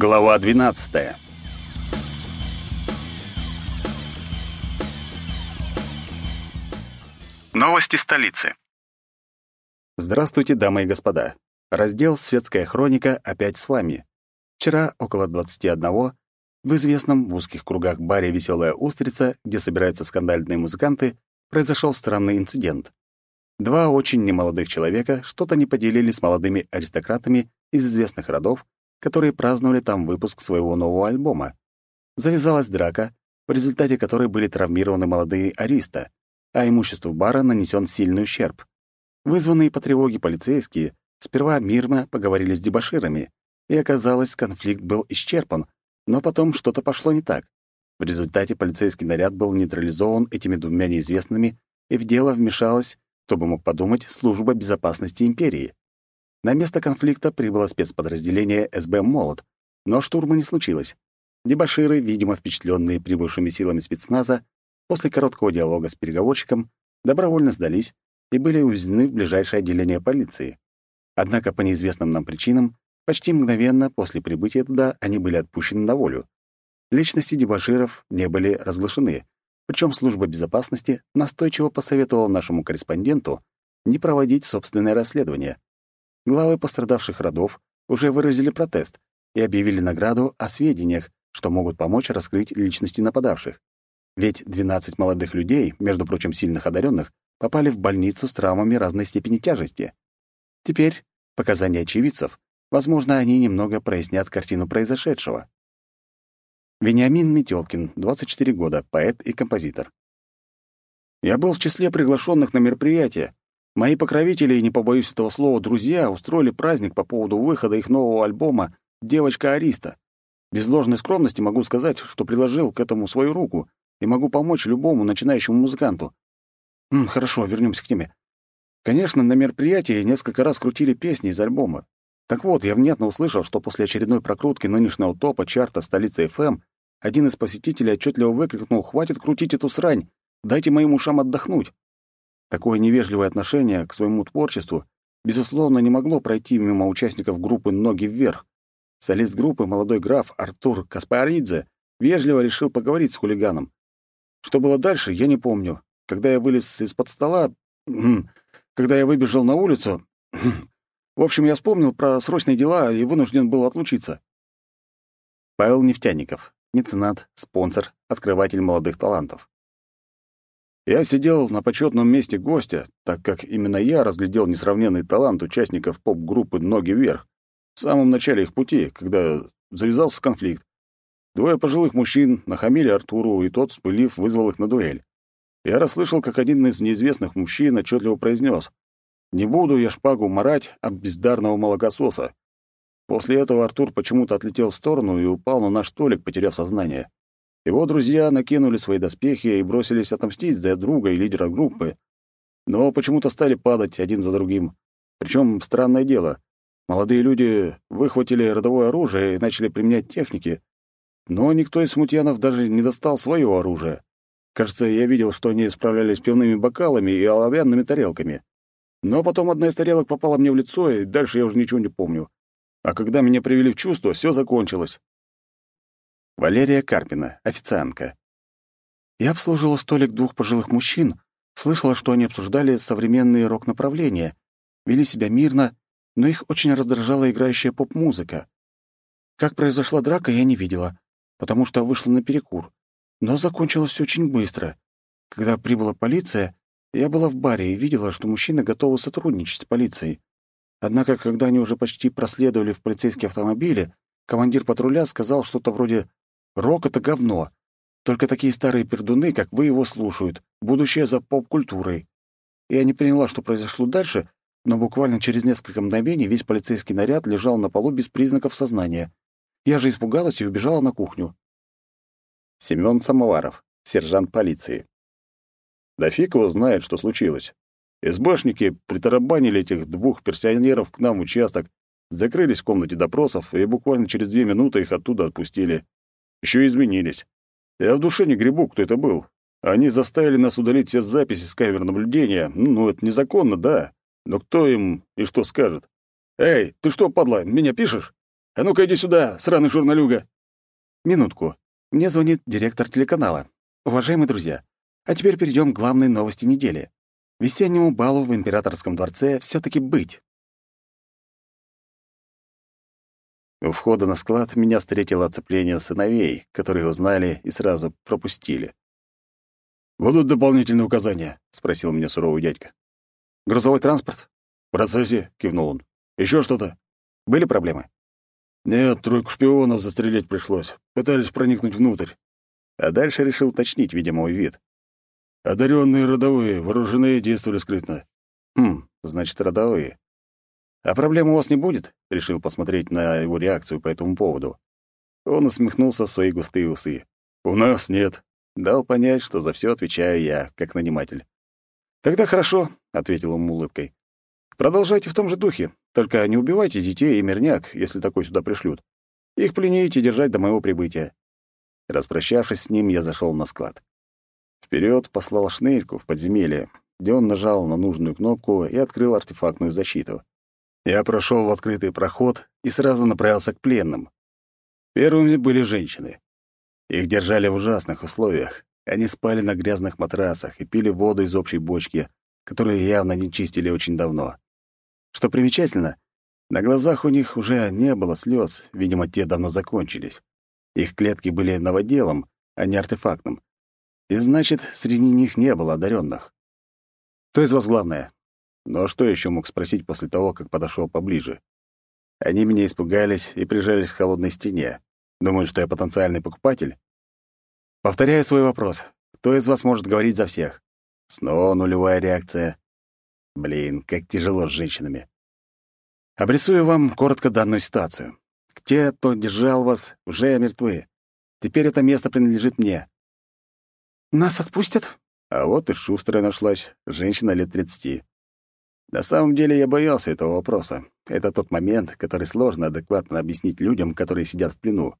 Глава 12. Новости столицы. Здравствуйте, дамы и господа. Раздел «Светская хроника» опять с вами. Вчера около 21 в известном в узких кругах баре «Веселая устрица», где собираются скандальные музыканты, произошел странный инцидент. Два очень немолодых человека что-то не поделили с молодыми аристократами из известных родов, которые праздновали там выпуск своего нового альбома. Завязалась драка, в результате которой были травмированы молодые ариста, а имуществу бара нанесен сильный ущерб. Вызванные по тревоге полицейские сперва мирно поговорили с дебоширами, и оказалось, конфликт был исчерпан, но потом что-то пошло не так. В результате полицейский наряд был нейтрализован этими двумя неизвестными, и в дело вмешалась, кто бы мог подумать, служба безопасности империи. На место конфликта прибыло спецподразделение СБ «Молот», но штурма не случилось. Дебаширы, видимо, впечатленные прибывшими силами спецназа, после короткого диалога с переговорщиком, добровольно сдались и были увезены в ближайшее отделение полиции. Однако по неизвестным нам причинам почти мгновенно после прибытия туда они были отпущены на волю. Личности дебаширов не были разглашены, причем служба безопасности настойчиво посоветовала нашему корреспонденту не проводить собственное расследование, главы пострадавших родов уже выразили протест и объявили награду о сведениях, что могут помочь раскрыть личности нападавших. Ведь 12 молодых людей, между прочим, сильных одаренных, попали в больницу с травмами разной степени тяжести. Теперь показания очевидцев, возможно, они немного прояснят картину произошедшего. Вениамин Метелкин, 24 года, поэт и композитор. Я был в числе приглашенных на мероприятие, Мои покровители, и не побоюсь этого слова, друзья, устроили праздник по поводу выхода их нового альбома «Девочка Ариста». Без ложной скромности могу сказать, что приложил к этому свою руку и могу помочь любому начинающему музыканту. М, хорошо, вернемся к теме. Конечно, на мероприятии несколько раз крутили песни из альбома. Так вот, я внятно услышал, что после очередной прокрутки нынешнего топа чарта столицы FM один из посетителей отчетливо выкрикнул «Хватит крутить эту срань! Дайте моим ушам отдохнуть!» Такое невежливое отношение к своему творчеству, безусловно, не могло пройти мимо участников группы «Ноги вверх». Солист группы, молодой граф Артур Каспаридзе, вежливо решил поговорить с хулиганом. Что было дальше, я не помню. Когда я вылез из-под стола... Когда я выбежал на улицу... В общем, я вспомнил про срочные дела и вынужден был отлучиться. Павел Нефтяников, меценат, спонсор, открыватель молодых талантов. Я сидел на почетном месте гостя, так как именно я разглядел несравненный талант участников поп-группы «Ноги вверх» в самом начале их пути, когда завязался конфликт. Двое пожилых мужчин нахамили Артуру, и тот, вспылив, вызвал их на дуэль. Я расслышал, как один из неизвестных мужчин отчетливо произнес «Не буду я шпагу марать об бездарного молокососа». После этого Артур почему-то отлетел в сторону и упал на наш столик, потеряв сознание. Его друзья накинули свои доспехи и бросились отомстить за друга и лидера группы, но почему-то стали падать один за другим. Причем странное дело. Молодые люди выхватили родовое оружие и начали применять техники, но никто из смутьянов даже не достал свое оружие. Кажется, я видел, что они справлялись пивными бокалами и оловянными тарелками. Но потом одна из тарелок попала мне в лицо, и дальше я уже ничего не помню. А когда меня привели в чувство, все закончилось. Валерия Карпина, официантка. Я обслужила столик двух пожилых мужчин, слышала, что они обсуждали современные рок-направления, вели себя мирно, но их очень раздражала играющая поп-музыка. Как произошла драка, я не видела, потому что вышла на перекур. Но закончилось все очень быстро. Когда прибыла полиция, я была в баре и видела, что мужчины готовы сотрудничать с полицией. Однако, когда они уже почти проследовали в полицейские автомобили, командир патруля сказал что-то вроде Рок — это говно. Только такие старые пердуны, как вы, его слушают. Будущее за поп-культурой. Я не поняла, что произошло дальше, но буквально через несколько мгновений весь полицейский наряд лежал на полу без признаков сознания. Я же испугалась и убежала на кухню. Семён Самоваров, сержант полиции. Да фиг его знает, что случилось. СБшники притарабанили этих двух персионеров к нам в участок, закрылись в комнате допросов, и буквально через две минуты их оттуда отпустили. Еще изменились. Я в душе не гребу, кто это был. Они заставили нас удалить все записи с камер наблюдения. Ну, это незаконно, да. Но кто им и что скажет? «Эй, ты что, падла, меня пишешь? А ну-ка иди сюда, сраный журналюга!» Минутку. Мне звонит директор телеканала. Уважаемые друзья, а теперь перейдем к главной новости недели. Весеннему балу в императорском дворце все таки быть. У входа на склад меня встретило оцепление сыновей, которые узнали и сразу пропустили. «Будут дополнительные указания?» — спросил меня суровый дядька. «Грузовой транспорт?» «В процессе», — кивнул он. Еще что-то?» «Были проблемы?» «Нет, тройку шпионов застрелить пришлось. Пытались проникнуть внутрь». А дальше решил уточнить, видимо, мой вид. Одаренные родовые, вооруженные, действовали скрытно. Хм, значит, родовые. А проблем у вас не будет? Решил посмотреть на его реакцию по этому поводу. Он усмехнулся в свои густые усы. У нас нет. Дал понять, что за все отвечаю я, как наниматель. Тогда хорошо, ответил ему улыбкой. Продолжайте в том же духе, только не убивайте детей и мирняк, если такой сюда пришлют. Их пленить и держать до моего прибытия. Распрощавшись с ним, я зашел на склад. Вперед послал шнырьку в подземелье, где он нажал на нужную кнопку и открыл артефактную защиту. Я прошел в открытый проход и сразу направился к пленным. Первыми были женщины. Их держали в ужасных условиях. Они спали на грязных матрасах и пили воду из общей бочки, которую явно не чистили очень давно. Что примечательно, на глазах у них уже не было слез, видимо, те давно закончились. Их клетки были новоделом, а не артефактным. И значит, среди них не было одаренных. Кто из вас главное? Но что еще мог спросить после того, как подошел поближе? Они меня испугались и прижались к холодной стене. Думают, что я потенциальный покупатель? Повторяю свой вопрос. Кто из вас может говорить за всех? Снова нулевая реакция. Блин, как тяжело с женщинами. Обрисую вам коротко данную ситуацию. Те, кто держал вас, уже мертвы. Теперь это место принадлежит мне. «Нас отпустят?» А вот и шустрая нашлась, женщина лет тридцати. На самом деле я боялся этого вопроса. Это тот момент, который сложно адекватно объяснить людям, которые сидят в плену.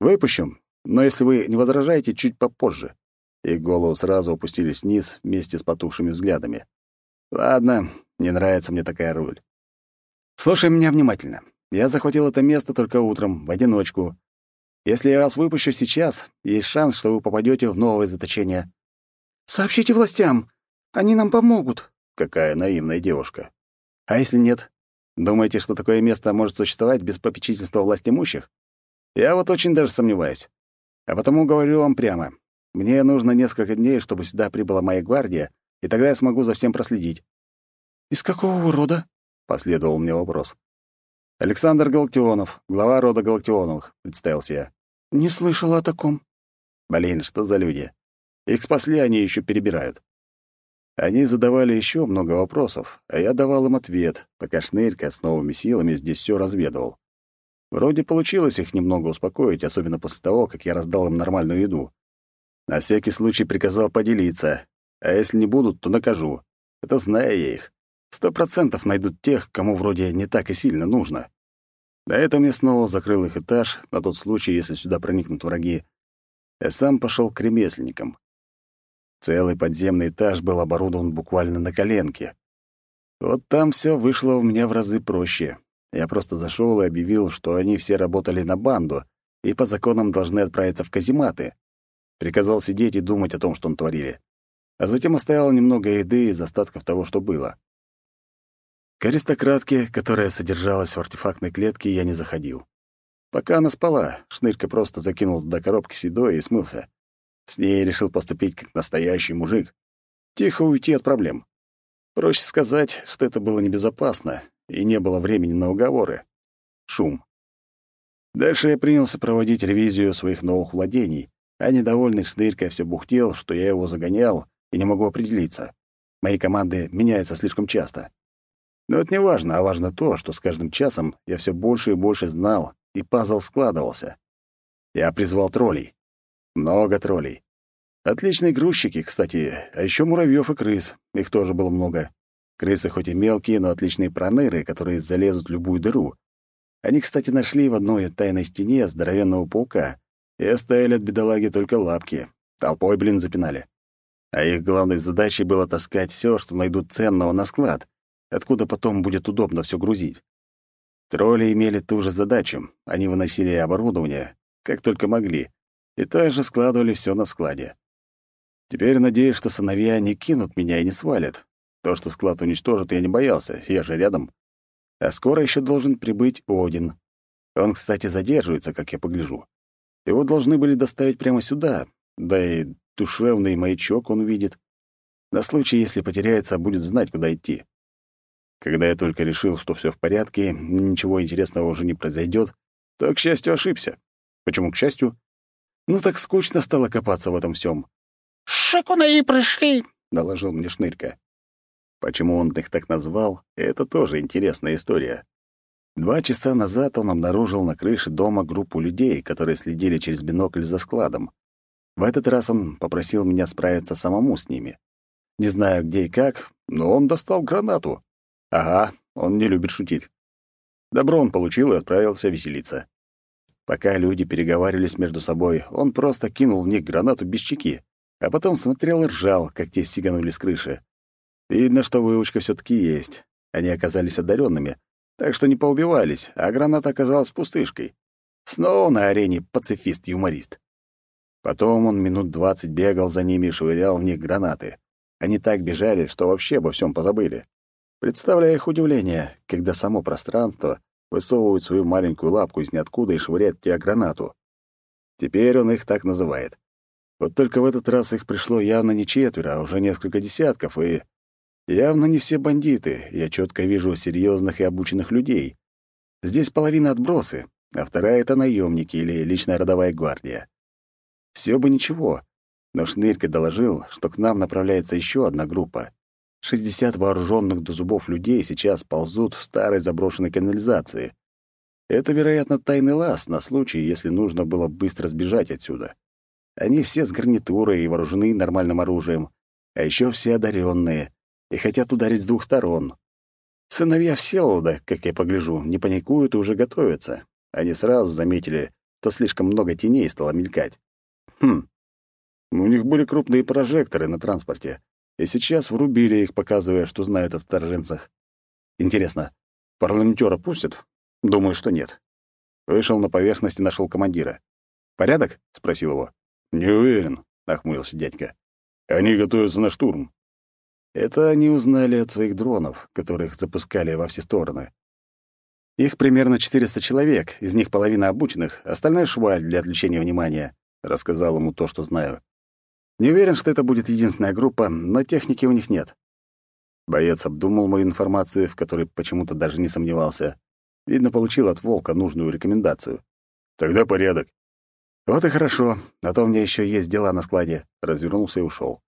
Выпущу, но если вы не возражаете, чуть попозже. Их голову сразу опустились вниз вместе с потухшими взглядами. Ладно, не нравится мне такая роль. Слушай меня внимательно. Я захватил это место только утром, в одиночку. Если я вас выпущу сейчас, есть шанс, что вы попадете в новое заточение. Сообщите властям. Они нам помогут. Какая наивная девушка. А если нет? Думаете, что такое место может существовать без попечительства власть имущих? Я вот очень даже сомневаюсь. А потому говорю вам прямо. Мне нужно несколько дней, чтобы сюда прибыла моя гвардия, и тогда я смогу за всем проследить. «Из какого рода?» — последовал мне вопрос. «Александр Галактионов, глава рода Галактионовых», — представился я. «Не слышала о таком». Блин, что за люди? Их спасли, они еще перебирают. Они задавали еще много вопросов, а я давал им ответ, пока Шнырька с новыми силами здесь все разведывал. Вроде получилось их немного успокоить, особенно после того, как я раздал им нормальную еду. На всякий случай приказал поделиться, а если не будут, то накажу. Это знаю я их. Сто процентов найдут тех, кому вроде не так и сильно нужно. На этом я снова закрыл их этаж, на тот случай, если сюда проникнут враги. Я сам пошел к ремесленникам. Целый подземный этаж был оборудован буквально на коленке. Вот там все вышло у меня в разы проще. Я просто зашел и объявил, что они все работали на банду и по законам должны отправиться в казематы. Приказал сидеть и думать о том, что он творили. А затем оставил немного еды из остатков того, что было. К аристократке, которая содержалась в артефактной клетке, я не заходил. Пока она спала, Шнырька просто закинул туда коробки с едой и смылся. С ней решил поступить как настоящий мужик. Тихо уйти от проблем. Проще сказать, что это было небезопасно, и не было времени на уговоры. Шум. Дальше я принялся проводить ревизию своих новых владений, а недовольный Шнырька все бухтел, что я его загонял и не могу определиться. Мои команды меняются слишком часто. Но это не важно, а важно то, что с каждым часом я все больше и больше знал, и пазл складывался. Я призвал троллей. Много троллей. Отличные грузчики, кстати, а еще муравьев и крыс. Их тоже было много. Крысы хоть и мелкие, но отличные проныры, которые залезут в любую дыру. Они, кстати, нашли в одной тайной стене здоровенного паука и оставили от бедолаги только лапки. Толпой, блин, запинали. А их главной задачей было таскать все, что найдут ценного на склад, откуда потом будет удобно все грузить. Тролли имели ту же задачу. Они выносили оборудование, как только могли, и также складывали все на складе. Теперь надеюсь, что сыновья не кинут меня и не свалят. То, что склад уничтожат, я не боялся, я же рядом. А скоро еще должен прибыть Один. Он, кстати, задерживается, как я погляжу. Его должны были доставить прямо сюда, да и душевный маячок он видит. На случай, если потеряется, будет знать, куда идти. Когда я только решил, что все в порядке, ничего интересного уже не произойдет, то, к счастью, ошибся. Почему к счастью? Ну так скучно стало копаться в этом всем. «Шикуны пришли», — доложил мне Шнырька. Почему он их так назвал, это тоже интересная история. Два часа назад он обнаружил на крыше дома группу людей, которые следили через бинокль за складом. В этот раз он попросил меня справиться самому с ними. Не знаю, где и как, но он достал гранату. Ага, он не любит шутить. Добро он получил и отправился веселиться. Пока люди переговаривались между собой, он просто кинул в них гранату без чеки, а потом смотрел и ржал, как те сиганули с крыши. Видно, что выучка все таки есть. Они оказались одаренными, так что не поубивались, а граната оказалась пустышкой. Снова на арене пацифист-юморист. Потом он минут двадцать бегал за ними и швырял в них гранаты. Они так бежали, что вообще обо всем позабыли. Представляю их удивление, когда само пространство высовывает свою маленькую лапку из ниоткуда и швыряет тебе гранату. Теперь он их так называет. Вот только в этот раз их пришло явно не четверо, а уже несколько десятков, и явно не все бандиты. Я четко вижу серьезных и обученных людей. Здесь половина отбросы, а вторая — это наемники или личная родовая гвардия. Все бы ничего, но Шнырька доложил, что к нам направляется еще одна группа. Шестьдесят вооруженных до зубов людей сейчас ползут в старой заброшенной канализации. Это, вероятно, тайный лаз на случай, если нужно было быстро сбежать отсюда. Они все с гарнитурой и вооружены нормальным оружием, а еще все одаренные и хотят ударить с двух сторон. Сыновья Всеволода, как я погляжу, не паникуют и уже готовятся. Они сразу заметили, что слишком много теней стало мелькать. Хм, у них были крупные прожекторы на транспорте, и сейчас врубили их, показывая, что знают о вторженцах. Интересно, парламентера пустят? Думаю, что нет. Вышел на поверхность и нашел командира. «Порядок?» — спросил его. «Не уверен», — нахмурился дядька. «Они готовятся на штурм». Это они узнали от своих дронов, которых запускали во все стороны. Их примерно 400 человек, из них половина обученных, остальная шваль для отвлечения внимания. Рассказал ему то, что знаю. Не уверен, что это будет единственная группа, но техники у них нет. Боец обдумал мою информацию, в которой почему-то даже не сомневался. Видно, получил от Волка нужную рекомендацию. Тогда порядок. Вот и хорошо, а то у меня еще есть дела на складе. Развернулся и ушел.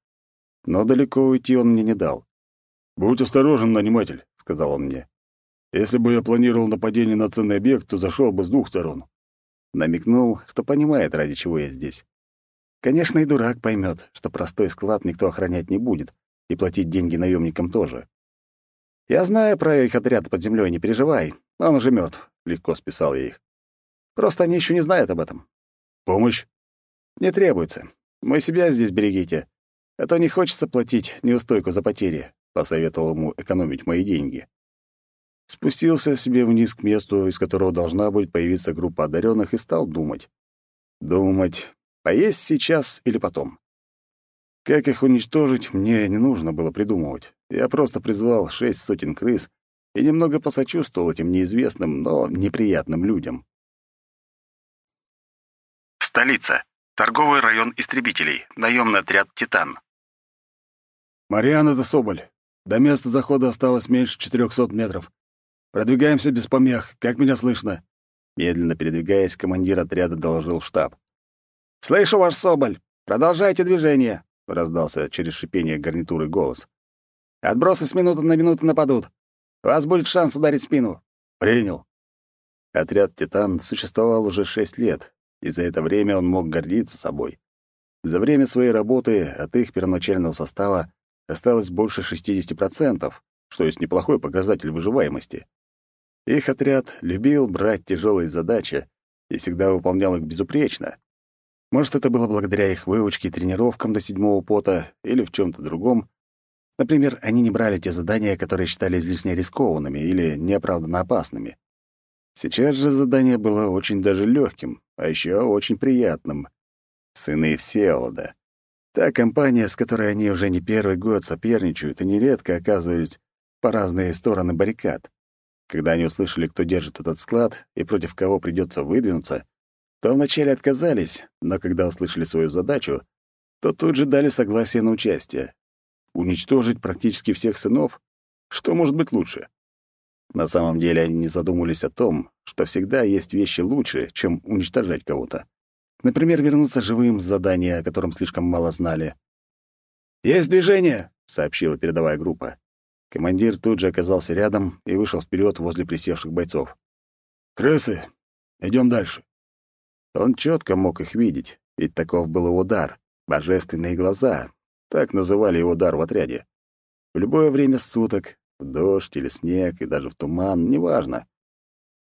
Но далеко уйти он мне не дал. «Будь осторожен, наниматель», — сказал он мне. «Если бы я планировал нападение на ценный объект, то зашел бы с двух сторон». Намекнул, что понимает, ради чего я здесь. Конечно, и дурак поймет, что простой склад никто охранять не будет, и платить деньги наемникам тоже. Я знаю про их отряд под землей, не переживай. Он уже мертв, легко списал я их. Просто они еще не знают об этом. Помощь? Не требуется. Мы себя здесь берегите. А то не хочется платить неустойку за потери, посоветовал ему экономить мои деньги. Спустился себе вниз к месту, из которого должна будет появиться группа одаренных, и стал думать. Думать, Поесть сейчас или потом. Как их уничтожить, мне не нужно было придумывать. Я просто призвал шесть сотен крыс и немного посочувствовал этим неизвестным, но неприятным людям. Столица. Торговый район истребителей. Наемный отряд «Титан». «Мариан, это Соболь. До места захода осталось меньше четырехсот метров. Продвигаемся без помех. Как меня слышно?» Медленно передвигаясь, командир отряда доложил штаб. «Слышу ваш Соболь! Продолжайте движение!» — раздался через шипение гарнитуры голос. «Отбросы с минуты на минуту нападут. У вас будет шанс ударить спину». «Принял». Отряд «Титан» существовал уже шесть лет, и за это время он мог гордиться собой. За время своей работы от их первоначального состава осталось больше 60%, что есть неплохой показатель выживаемости. Их отряд любил брать тяжелые задачи и всегда выполнял их безупречно. Может, это было благодаря их выучке и тренировкам до седьмого пота или в чем то другом. Например, они не брали те задания, которые считали излишне рискованными или неоправданно опасными. Сейчас же задание было очень даже легким, а еще очень приятным. Сыны Всеволода. Та компания, с которой они уже не первый год соперничают и нередко оказывались по разные стороны баррикад. Когда они услышали, кто держит этот склад и против кого придется выдвинуться, то вначале отказались, но когда услышали свою задачу, то тут же дали согласие на участие. Уничтожить практически всех сынов? Что может быть лучше? На самом деле они не задумывались о том, что всегда есть вещи лучше, чем уничтожать кого-то. Например, вернуться живым с задания, о котором слишком мало знали. «Есть движение!» — сообщила передовая группа. Командир тут же оказался рядом и вышел вперед возле присевших бойцов. «Крысы! Идем дальше!» Он четко мог их видеть, ведь таков был его дар — божественные глаза. Так называли его дар в отряде. В любое время суток, в дождь или снег, и даже в туман, неважно.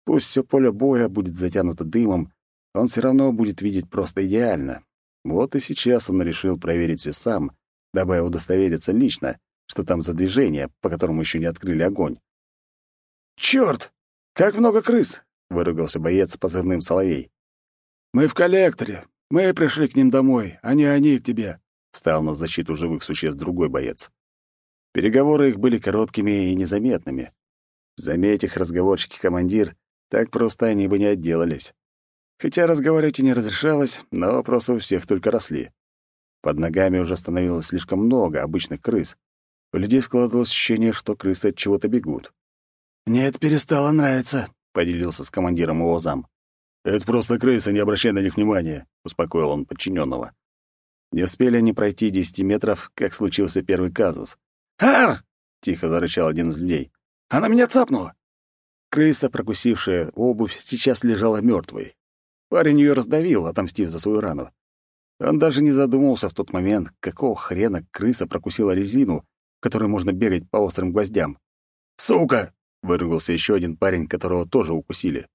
Пусть все поле боя будет затянуто дымом, он все равно будет видеть просто идеально. Вот и сейчас он решил проверить все сам, дабы удостовериться лично, что там за движение, по которому еще не открыли огонь. «Чёрт! Как много крыс!» — выругался боец позывным «Соловей». «Мы в коллекторе. Мы пришли к ним домой, а не они к тебе», — встал на защиту живых существ другой боец. Переговоры их были короткими и незаметными. Заметь их разговорчики командир, так просто они бы не отделались. Хотя разговаривать и не разрешалось, но вопросы у всех только росли. Под ногами уже становилось слишком много обычных крыс. У людей складывалось ощущение, что крысы от чего-то бегут. «Мне это перестало нравиться», — поделился с командиром его зам. «Это просто крысы, не обращай на них внимания», — успокоил он подчиненного. Не успели они пройти десяти метров, как случился первый казус. «Ар!» — тихо зарычал один из людей. «Она меня цапнула!» Крыса, прокусившая обувь, сейчас лежала мертвой. Парень ее раздавил, отомстив за свою рану. Он даже не задумывался в тот момент, какого хрена крыса прокусила резину, которой можно бегать по острым гвоздям. «Сука!» — выругался еще один парень, которого тоже укусили.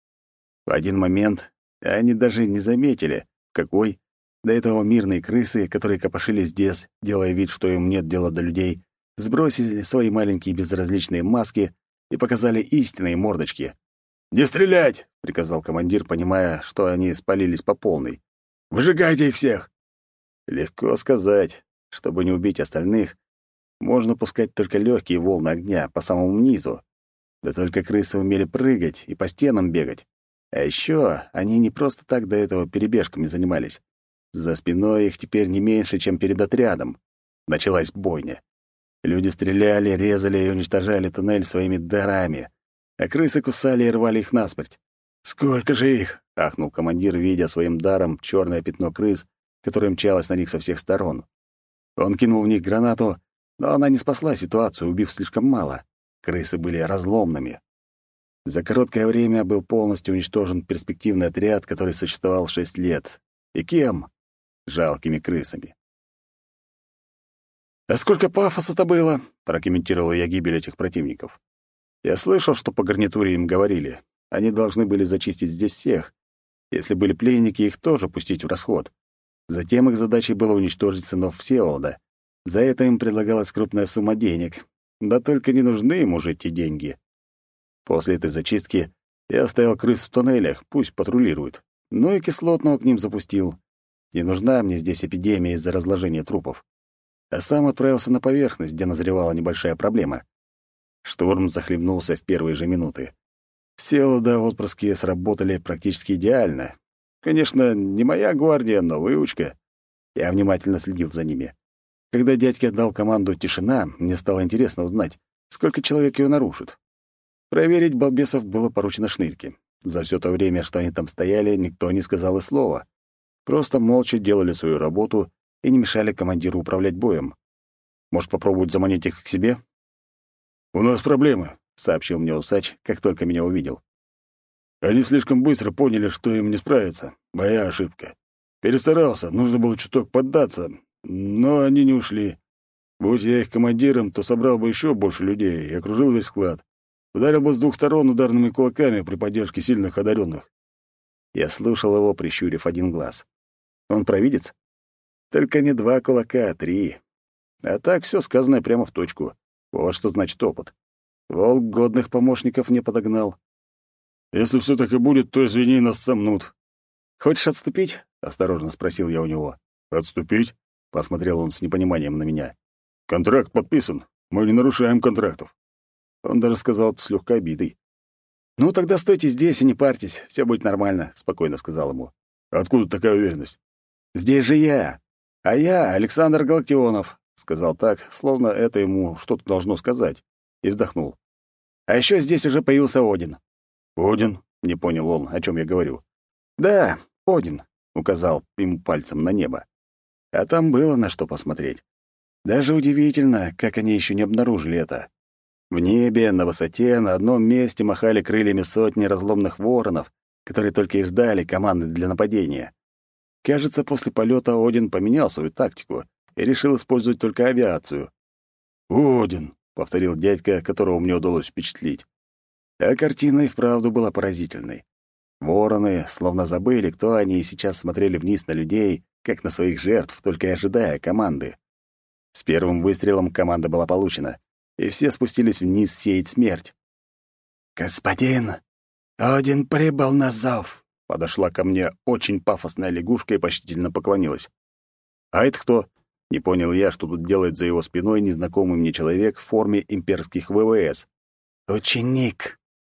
В один момент они даже не заметили, какой до этого мирные крысы, которые копошились здесь, делая вид, что им нет дела до людей, сбросили свои маленькие безразличные маски и показали истинные мордочки. «Не стрелять!» — приказал командир, понимая, что они спалились по полной. «Выжигайте их всех!» Легко сказать. Чтобы не убить остальных, можно пускать только легкие волны огня по самому низу. Да только крысы умели прыгать и по стенам бегать. А еще они не просто так до этого перебежками занимались. За спиной их теперь не меньше, чем перед отрядом. Началась бойня. Люди стреляли, резали и уничтожали туннель своими дарами а крысы кусали и рвали их насмерть. «Сколько же их?» — ахнул командир, видя своим даром черное пятно крыс, которое мчалось на них со всех сторон. Он кинул в них гранату, но она не спасла ситуацию, убив слишком мало. Крысы были разломными. За короткое время был полностью уничтожен перспективный отряд, который существовал шесть лет. И кем? Жалкими крысами. «А сколько пафоса-то было?» — прокомментировал я гибель этих противников. Я слышал, что по гарнитуре им говорили. Они должны были зачистить здесь всех. Если были пленники, их тоже пустить в расход. Затем их задачей было уничтожить сынов Всеволода. За это им предлагалась крупная сумма денег. Да только не нужны им уже эти деньги. После этой зачистки я оставил крыс в туннелях, пусть патрулируют. Ну и кислотного к ним запустил. Не нужна мне здесь эпидемия из-за разложения трупов. А сам отправился на поверхность, где назревала небольшая проблема. Штурм захлебнулся в первые же минуты. Все отпрыски сработали практически идеально. Конечно, не моя гвардия, но выучка. Я внимательно следил за ними. Когда дядька отдал команду «Тишина», мне стало интересно узнать, сколько человек ее нарушит. Проверить балбесов было поручено шнырьке. За все то время, что они там стояли, никто не сказал и слова. Просто молча делали свою работу и не мешали командиру управлять боем. Может, попробовать заманить их к себе? «У нас проблемы», — сообщил мне усач, как только меня увидел. «Они слишком быстро поняли, что им не справиться. Моя ошибка. Перестарался, нужно было чуток поддаться, но они не ушли. Будь я их командиром, то собрал бы еще больше людей и окружил весь склад. Ударил бы с двух сторон ударными кулаками при поддержке сильных одаренных. Я слушал его, прищурив один глаз. Он провидец? Только не два кулака, а три. А так все сказанное прямо в точку. Вот что значит опыт. Волк годных помощников не подогнал. Если все так и будет, то, извини, нас сомнут». «Хочешь отступить?» — осторожно спросил я у него. «Отступить?» — посмотрел он с непониманием на меня. «Контракт подписан. Мы не нарушаем контрактов». Он даже сказал это с легкой обидой. «Ну, тогда стойте здесь и не парьтесь, все будет нормально», — спокойно сказал ему. «Откуда такая уверенность?» «Здесь же я. А я Александр Галактионов», — сказал так, словно это ему что-то должно сказать, и вздохнул. «А еще здесь уже появился Один». «Один?» — не понял он, о чем я говорю. «Да, Один», — указал им пальцем на небо. А там было на что посмотреть. Даже удивительно, как они еще не обнаружили это. В небе, на высоте, на одном месте махали крыльями сотни разломных воронов, которые только и ждали команды для нападения. Кажется, после полета Один поменял свою тактику и решил использовать только авиацию. «Один», — повторил дядька, которого мне удалось впечатлить. А картина и вправду была поразительной. Вороны словно забыли, кто они, и сейчас смотрели вниз на людей, как на своих жертв, только и ожидая команды. С первым выстрелом команда была получена, и все спустились вниз сеять смерть. «Господин, один прибыл на зов», — подошла ко мне очень пафосная лягушка и почтительно поклонилась. «А это кто?» — не понял я, что тут делает за его спиной незнакомый мне человек в форме имперских ВВС. «Ученик»,